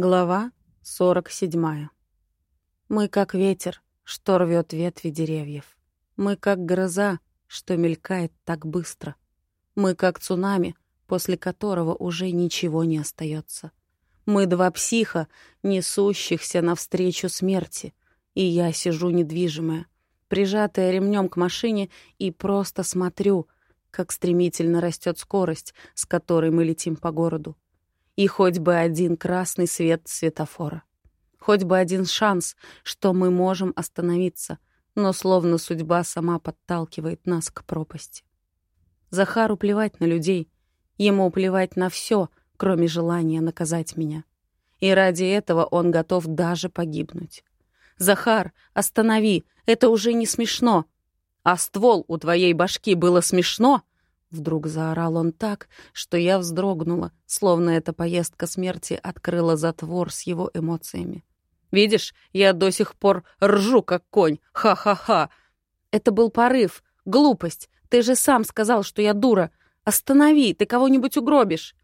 Глава 47. Мы как ветер, что рвет ветви деревьев. Мы как гроза, что мелькает так быстро. Мы как цунами, после которого уже ничего не остается. Мы два психа, несущихся навстречу смерти, и я сижу недвижимая, прижатая ремнем к машине, и просто смотрю, как стремительно растет скорость, с которой мы летим по городу. И хоть бы один красный свет светофора. Хоть бы один шанс, что мы можем остановиться, но словно судьба сама подталкивает нас к пропасти. Захару плевать на людей, ему плевать на все, кроме желания наказать меня. И ради этого он готов даже погибнуть. «Захар, останови, это уже не смешно!» «А ствол у твоей башки было смешно?» Вдруг заорал он так, что я вздрогнула, словно эта поездка смерти открыла затвор с его эмоциями. «Видишь, я до сих пор ржу, как конь. Ха-ха-ха!» «Это был порыв, глупость. Ты же сам сказал, что я дура. Останови, ты кого-нибудь угробишь».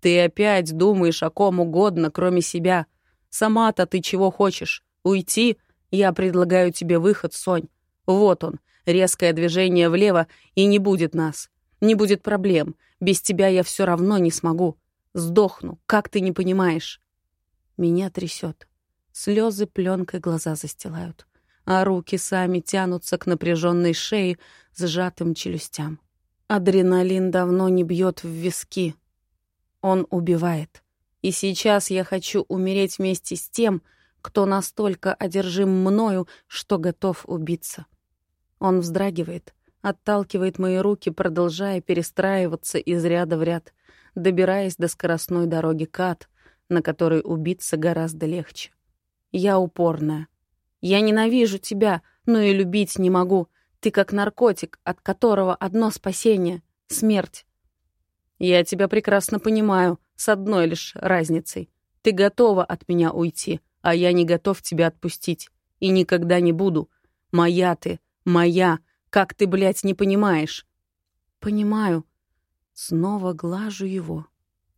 «Ты опять думаешь о ком угодно, кроме себя. Сама-то ты чего хочешь? Уйти? Я предлагаю тебе выход, Сонь. Вот он, резкое движение влево, и не будет нас. Не будет проблем. Без тебя я все равно не смогу. Сдохну, как ты не понимаешь. Меня трясет. Слезы пленкой глаза застилают, а руки сами тянутся к напряженной шее, сжатым челюстям. Адреналин давно не бьет в виски. Он убивает. И сейчас я хочу умереть вместе с тем, кто настолько одержим мною, что готов убиться. Он вздрагивает, отталкивает мои руки, продолжая перестраиваться из ряда в ряд, добираясь до скоростной дороги Кат, на которой убиться гораздо легче. Я упорная. Я ненавижу тебя, но и любить не могу. Ты как наркотик, от которого одно спасение — смерть. Я тебя прекрасно понимаю, с одной лишь разницей. Ты готова от меня уйти, а я не готов тебя отпустить. И никогда не буду. Моя ты, моя, как ты, блядь, не понимаешь?» «Понимаю». Снова глажу его.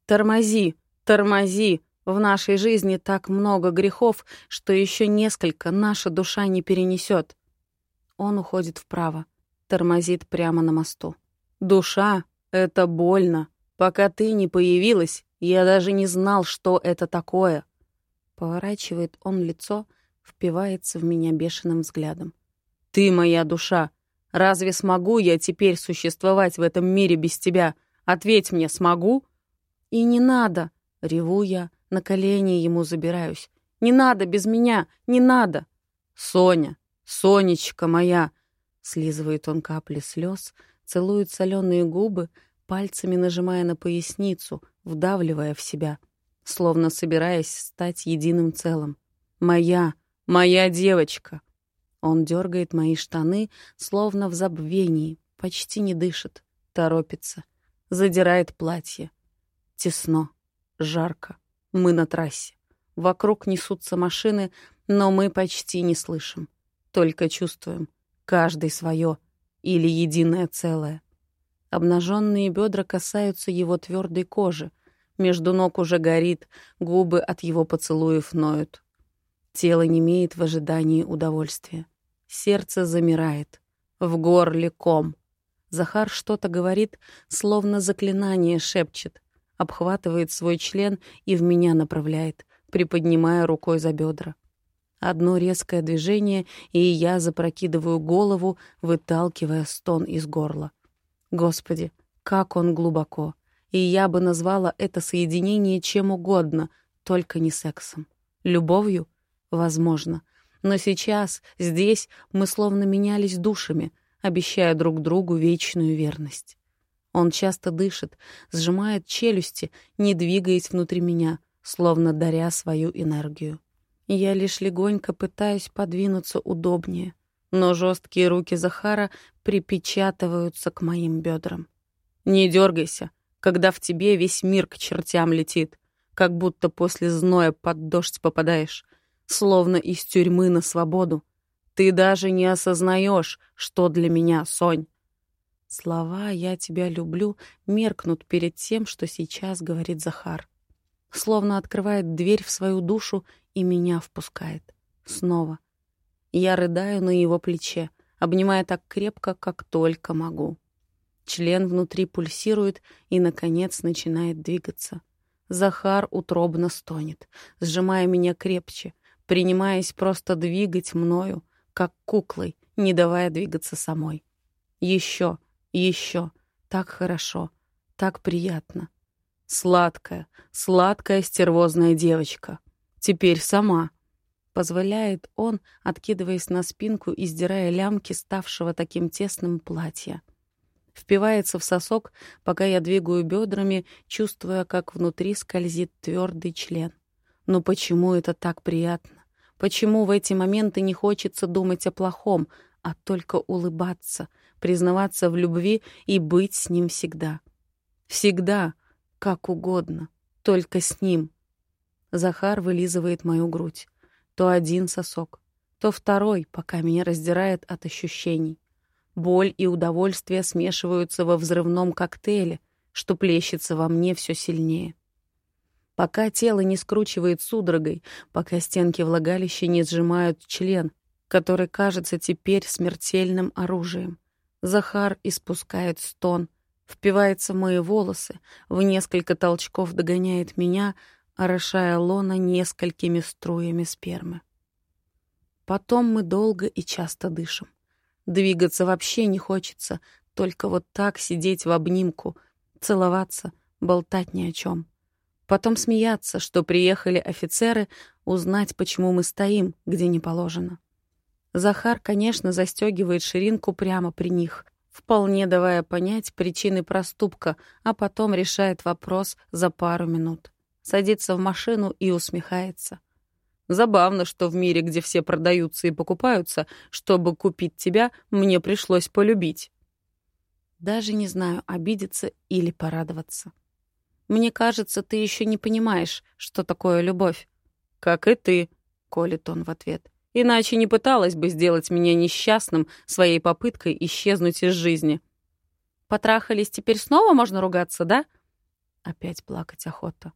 «Тормози, тормози. В нашей жизни так много грехов, что еще несколько наша душа не перенесет». Он уходит вправо, тормозит прямо на мосту. «Душа — это больно. Пока ты не появилась, я даже не знал, что это такое». Поворачивает он лицо, впивается в меня бешеным взглядом. «Ты моя душа. Разве смогу я теперь существовать в этом мире без тебя? Ответь мне, смогу?» «И не надо!» — реву я, на колени ему забираюсь. «Не надо без меня! Не надо!» «Соня! Сонечка моя!» Слизывает он капли слез, целует соленые губы, пальцами нажимая на поясницу, вдавливая в себя, словно собираясь стать единым целым. «Моя! Моя девочка!» Он дергает мои штаны, словно в забвении, почти не дышит, торопится, задирает платье. Тесно, жарко, мы на трассе. Вокруг несутся машины, но мы почти не слышим, только чувствуем, каждый свое или единое целое. Обнаженные бедра касаются его твердой кожи, между ног уже горит, губы от его поцелуев ноют. Тело немеет в ожидании удовольствия. Сердце замирает. В горле ком. Захар что-то говорит, словно заклинание шепчет. Обхватывает свой член и в меня направляет, приподнимая рукой за бедра. Одно резкое движение, и я запрокидываю голову, выталкивая стон из горла. Господи, как он глубоко. И я бы назвала это соединение чем угодно, только не сексом. Любовью? Возможно. Но сейчас, здесь, мы словно менялись душами, обещая друг другу вечную верность. Он часто дышит, сжимает челюсти, не двигаясь внутри меня, словно даря свою энергию. Я лишь легонько пытаюсь подвинуться удобнее, но жесткие руки Захара припечатываются к моим бедрам. «Не дергайся, когда в тебе весь мир к чертям летит, как будто после зноя под дождь попадаешь словно из тюрьмы на свободу. Ты даже не осознаешь, что для меня, Сонь. Слова «я тебя люблю» меркнут перед тем, что сейчас говорит Захар. словно открывает дверь в свою душу и меня впускает. Снова. Я рыдаю на его плече, обнимая так крепко, как только могу. Член внутри пульсирует и, наконец, начинает двигаться. Захар утробно стонет, сжимая меня крепче, принимаясь просто двигать мною, как куклой, не давая двигаться самой. Еще, еще, так хорошо, так приятно. Сладкая, сладкая стервозная девочка. Теперь сама. Позволяет он, откидываясь на спинку и сдирая лямки ставшего таким тесным платья. Впивается в сосок, пока я двигаю бедрами, чувствуя, как внутри скользит твердый член. Но почему это так приятно? Почему в эти моменты не хочется думать о плохом, а только улыбаться, признаваться в любви и быть с ним всегда? Всегда, как угодно, только с ним. Захар вылизывает мою грудь. То один сосок, то второй, пока меня раздирает от ощущений. Боль и удовольствие смешиваются во взрывном коктейле, что плещется во мне все сильнее. Пока тело не скручивает судорогой, пока стенки влагалища не сжимают член, который кажется теперь смертельным оружием. Захар испускает стон — впивается в мои волосы, в несколько толчков догоняет меня, орошая лона несколькими струями спермы. Потом мы долго и часто дышим. Двигаться вообще не хочется, только вот так сидеть в обнимку, целоваться, болтать ни о чем. Потом смеяться, что приехали офицеры, узнать, почему мы стоим, где не положено. Захар, конечно, застегивает ширинку прямо при них, вполне давая понять причины проступка, а потом решает вопрос за пару минут. Садится в машину и усмехается. Забавно, что в мире, где все продаются и покупаются, чтобы купить тебя, мне пришлось полюбить. Даже не знаю, обидеться или порадоваться. Мне кажется, ты еще не понимаешь, что такое любовь. Как и ты, колет он в ответ. Иначе не пыталась бы сделать меня несчастным своей попыткой исчезнуть из жизни. Потрахались, теперь снова можно ругаться, да? Опять плакать охота.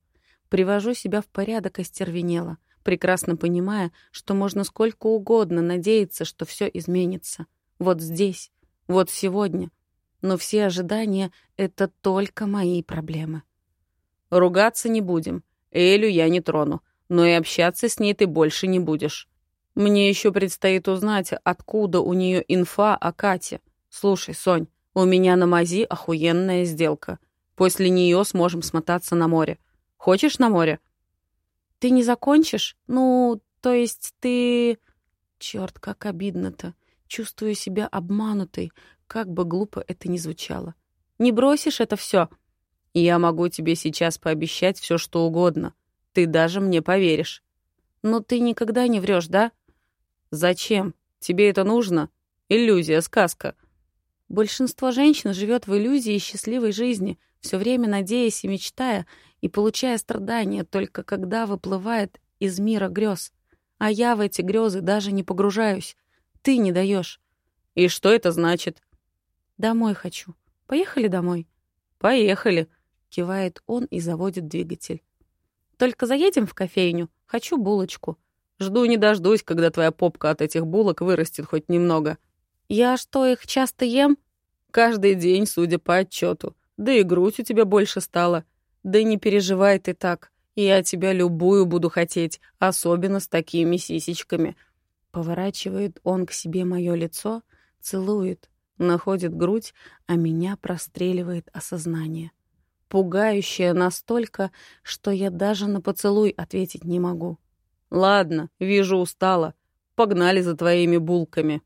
Привожу себя в порядок остервенело, прекрасно понимая, что можно сколько угодно надеяться, что все изменится. Вот здесь, вот сегодня. Но все ожидания — это только мои проблемы. Ругаться не будем. Элю я не трону, но и общаться с ней ты больше не будешь. Мне еще предстоит узнать, откуда у нее инфа о Кате. Слушай, Сонь, у меня на мази охуенная сделка. После нее сможем смотаться на море. Хочешь на море? Ты не закончишь? Ну, то есть ты... Черт, как обидно-то. Чувствую себя обманутой, как бы глупо это ни звучало. Не бросишь это все? Я могу тебе сейчас пообещать все, что угодно. Ты даже мне поверишь. Но ты никогда не врешь, да? Зачем? Тебе это нужно? Иллюзия, сказка. Большинство женщин живет в иллюзии счастливой жизни, все время надеясь и мечтая, и получая страдания только когда выплывает из мира грез. А я в эти грезы даже не погружаюсь. Ты не даешь. И что это значит? Домой хочу. Поехали домой. Поехали, кивает он и заводит двигатель. Только заедем в кофейню. Хочу булочку. Жду не дождусь, когда твоя попка от этих булок вырастет хоть немного. Я что, их часто ем? Каждый день, судя по отчету. Да и грудь у тебя больше стала. Да не переживай ты так. Я тебя любую буду хотеть, особенно с такими сисечками. Поворачивает он к себе мое лицо, целует, находит грудь, а меня простреливает осознание. Пугающее настолько, что я даже на поцелуй ответить не могу. Ладно, вижу, устала. Погнали за твоими булками.